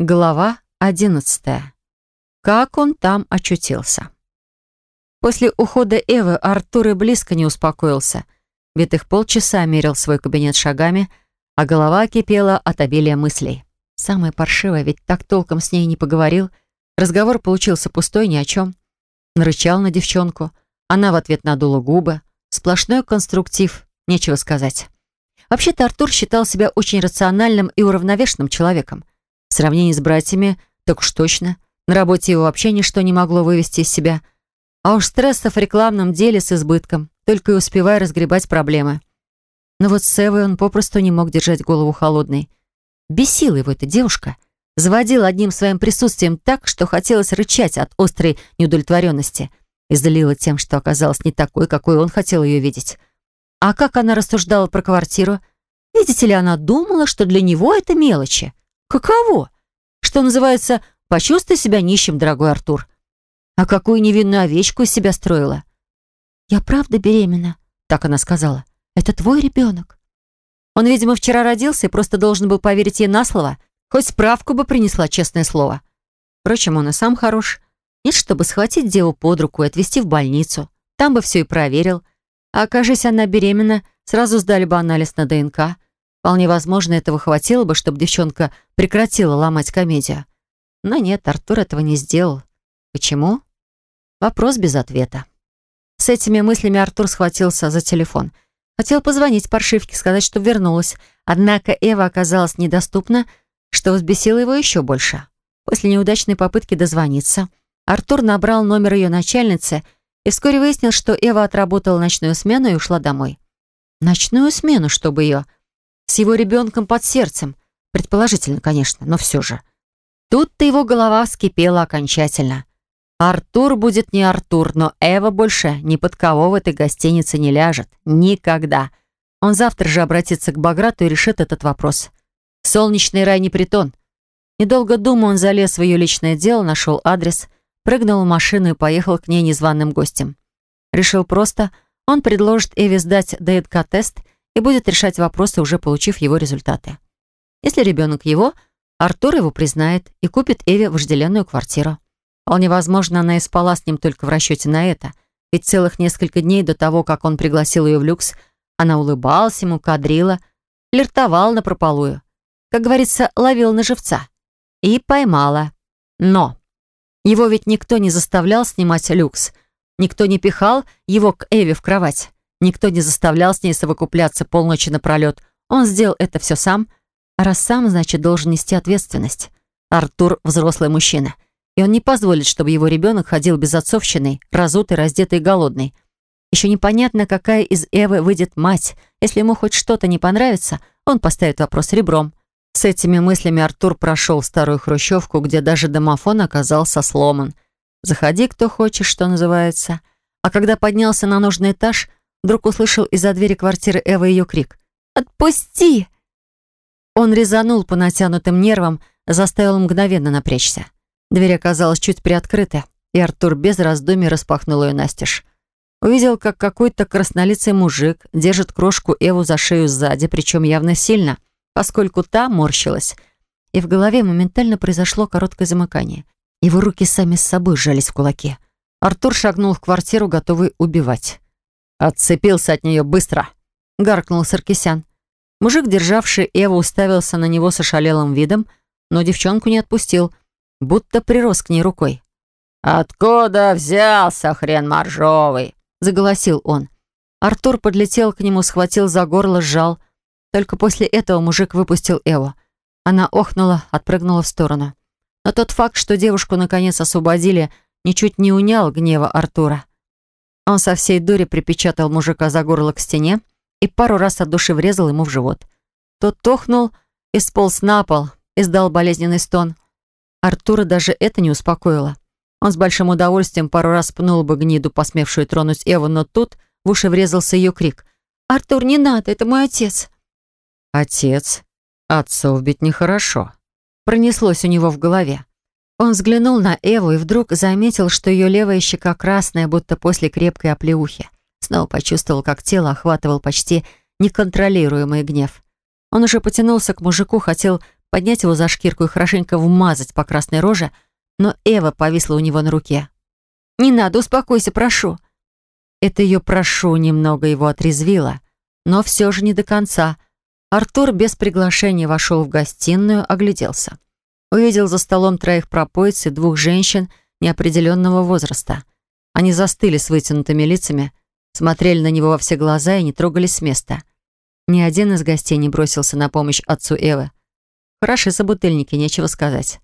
Глава одиннадцатая. Как он там очутился? После ухода Эвы Артур и близко не успокоился. Битых полчаса мерил свой кабинет шагами, а голова кипела от обилия мыслей. Самое паршивое, ведь так толком с ней не поговорил. Разговор получился пустой, ни о чем. Нарычал на девчонку. Она в ответ надула губы. Сплошной конструктив, нечего сказать. Вообще-то Артур считал себя очень рациональным и уравновешенным человеком. В сравнении с братьями, так уж точно. На работе его вообще ничто не могло вывести из себя. А уж стрессов в рекламном деле с избытком, только и успевая разгребать проблемы. Но вот с Эвой он попросту не мог держать голову холодной. Бесила его эта девушка. Заводила одним своим присутствием так, что хотелось рычать от острой неудовлетворенности. И залила тем, что оказалась не такой, какой он хотел ее видеть. А как она рассуждала про квартиру? Видите ли, она думала, что для него это мелочи. Каково? Что называется, почувствуй себя нищим, дорогой Артур. А какую невинную овечку из себя строила? «Я правда беременна?» — так она сказала. «Это твой ребенок?» Он, видимо, вчера родился и просто должен был поверить ей на слово. Хоть справку бы принесла, честное слово. Впрочем, он и сам хорош. Нет, чтобы схватить деву под руку и отвезти в больницу. Там бы все и проверил. А окажись она беременна, сразу сдали бы анализ на ДНК. Вполне возможно, этого хватило бы, чтобы девчонка прекратила ломать комедию. Но нет, Артур этого не сделал. Почему? Вопрос без ответа. С этими мыслями Артур схватился за телефон. Хотел позвонить паршивке, сказать, что вернулась. Однако Эва оказалась недоступна, что взбесило его еще больше. После неудачной попытки дозвониться, Артур набрал номер ее начальницы и вскоре выяснил, что Эва отработала ночную смену и ушла домой. Ночную смену, чтобы ее... С его ребенком под сердцем. Предположительно, конечно, но все же. Тут-то его голова вскипела окончательно. Артур будет не Артур, но Эва больше ни под кого в этой гостинице не ляжет. Никогда. Он завтра же обратится к Баграту и решит этот вопрос. Солнечный рай не притон. Недолго думая, он залез в ее личное дело, нашел адрес, прыгнул в машину и поехал к ней незваным гостем. Решил просто, он предложит Эве сдать ДНК-тест и будет решать вопросы, уже получив его результаты. Если ребенок его, Артур его признает и купит Эве вожделенную квартиру. Вполне возможно, она и спала с ним только в расчете на это, ведь целых несколько дней до того, как он пригласил ее в люкс, она улыбалась ему, кадрила, флиртовала напропалую. Как говорится, ловил на живца. И поймала. Но его ведь никто не заставлял снимать люкс, никто не пихал его к Эве в кровать. Никто не заставлял с ней совокупляться полночи напролет. Он сделал это все сам. А раз сам, значит, должен нести ответственность. Артур — взрослый мужчина. И он не позволит, чтобы его ребенок ходил без отцовщины, разутый, раздетый и голодный. Еще непонятно, какая из Эвы выйдет мать. Если ему хоть что-то не понравится, он поставит вопрос ребром. С этими мыслями Артур прошел старую хрущевку, где даже домофон оказался сломан. «Заходи, кто хочешь», что называется. А когда поднялся на нужный этаж, Вдруг услышал из-за двери квартиры Эвы ее крик. «Отпусти!» Он резанул по натянутым нервам, заставил мгновенно напрячься. Дверь оказалась чуть приоткрыта, и Артур без раздумий распахнул ее настежь. Увидел, как какой-то краснолицый мужик держит крошку Эву за шею сзади, причем явно сильно, поскольку та морщилась. И в голове моментально произошло короткое замыкание. Его руки сами с собой сжались в кулаке. Артур шагнул в квартиру, готовый убивать. «Отцепился от нее быстро!» — гаркнул Саркисян. Мужик, державший Эву, уставился на него с ошалелым видом, но девчонку не отпустил, будто прирос к ней рукой. «Откуда взялся хрен моржовый?» — заголосил он. Артур подлетел к нему, схватил за горло, сжал. Только после этого мужик выпустил Эву. Она охнула, отпрыгнула в сторону. Но тот факт, что девушку наконец освободили, ничуть не унял гнева Артура. Он со всей дури припечатал мужика за горло к стене и пару раз от души врезал ему в живот. Тот тохнул и сполз на пол, издал болезненный стон. Артура даже это не успокоило. Он с большим удовольствием пару раз пнул бы гниду, посмевшую тронуть Эву, но тут в уши врезался ее крик. «Артур, не надо, это мой отец!» «Отец? Отцов бить нехорошо!» Пронеслось у него в голове. Он взглянул на Эву и вдруг заметил, что ее левая щека красная, будто после крепкой оплеухи. Снова почувствовал, как тело охватывал почти неконтролируемый гнев. Он уже потянулся к мужику, хотел поднять его за шкирку и хорошенько вмазать по красной роже, но Эва повисла у него на руке. «Не надо, успокойся, прошу». Это ее «прошу» немного его отрезвило, но все же не до конца. Артур без приглашения вошел в гостиную, огляделся. Увидел за столом троих пропоиц и двух женщин неопределенного возраста. Они застыли с вытянутыми лицами, смотрели на него во все глаза и не трогались с места. Ни один из гостей не бросился на помощь отцу Эвы. Хороши собутыльники, нечего сказать.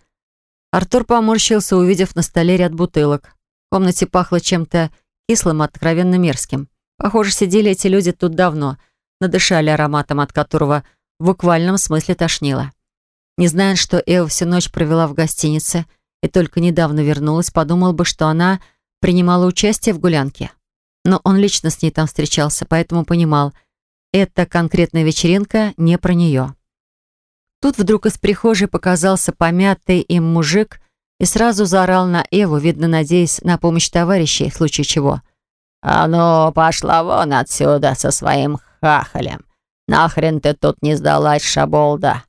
Артур поморщился, увидев на столе ряд бутылок. В комнате пахло чем-то кислым, откровенно мерзким. Похоже, сидели эти люди тут давно, надышали ароматом, от которого в буквальном смысле тошнило. Не зная, что Эва всю ночь провела в гостинице и только недавно вернулась, подумал бы, что она принимала участие в гулянке. Но он лично с ней там встречался, поэтому понимал, эта конкретная вечеринка не про нее. Тут вдруг из прихожей показался помятый им мужик и сразу заорал на Эву, видно, надеясь на помощь товарищей, в случае чего. «А ну, пошла вон отсюда со своим хахалем! Нахрен ты тут не сдалась, шаболда!»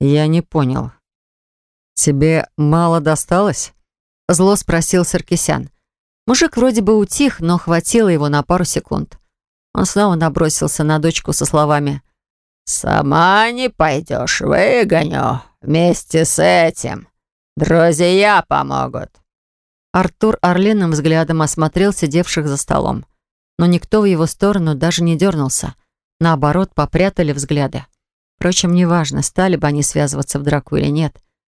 «Я не понял. Тебе мало досталось?» Зло спросил Саркисян. Мужик вроде бы утих, но хватило его на пару секунд. Он снова набросился на дочку со словами «Сама не пойдешь, выгоню вместе с этим. Друзья помогут». Артур орлиным взглядом осмотрел сидевших за столом. Но никто в его сторону даже не дернулся. Наоборот, попрятали взгляды. Впрочем, неважно, стали бы они связываться в драку или нет.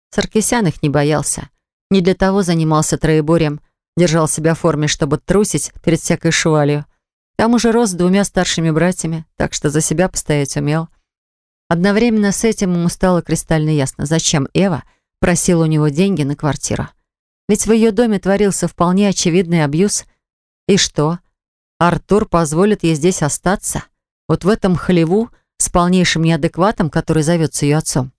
Саркисян их не боялся. Не для того занимался троеборьем, держал себя в форме, чтобы трусить перед всякой шуалью. К тому же рос с двумя старшими братьями, так что за себя постоять умел. Одновременно с этим ему стало кристально ясно, зачем Эва просила у него деньги на квартиру. Ведь в ее доме творился вполне очевидный абьюз. И что? Артур позволит ей здесь остаться? Вот в этом хлеву с полнейшим неадекватом, который зовется ее отцом?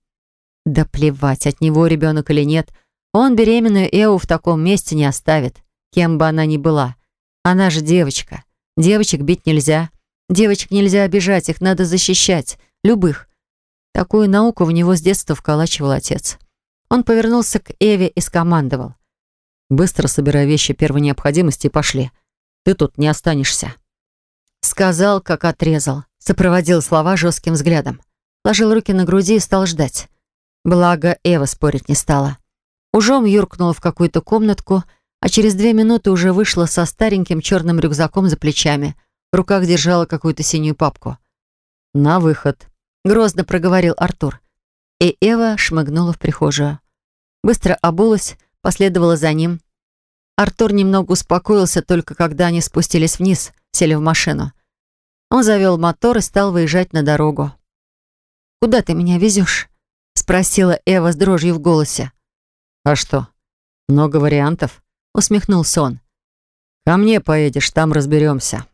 Да плевать, от него ребенок или нет. Он беременную Эву в таком месте не оставит, кем бы она ни была. Она же девочка. Девочек бить нельзя. Девочек нельзя обижать, их надо защищать. Любых. Такую науку в него с детства вколачивал отец. Он повернулся к Эве и скомандовал. «Быстро собирай вещи первой необходимости и пошли. Ты тут не останешься». Сказал, как отрезал. Сопроводил слова жестким взглядом. Ложил руки на груди и стал ждать. Благо, Эва спорить не стала. Ужом юркнула в какую-то комнатку, а через две минуты уже вышла со стареньким черным рюкзаком за плечами. В руках держала какую-то синюю папку. «На выход», Грозно проговорил Артур. И Эва шмыгнула в прихожую. Быстро обулась, последовала за ним. Артур немного успокоился только когда они спустились вниз, сели в машину. Он завел мотор и стал выезжать на дорогу. «Куда ты меня везешь?» — спросила Эва с дрожью в голосе. «А что, много вариантов?» — усмехнулся он. «Ко мне поедешь, там разберемся».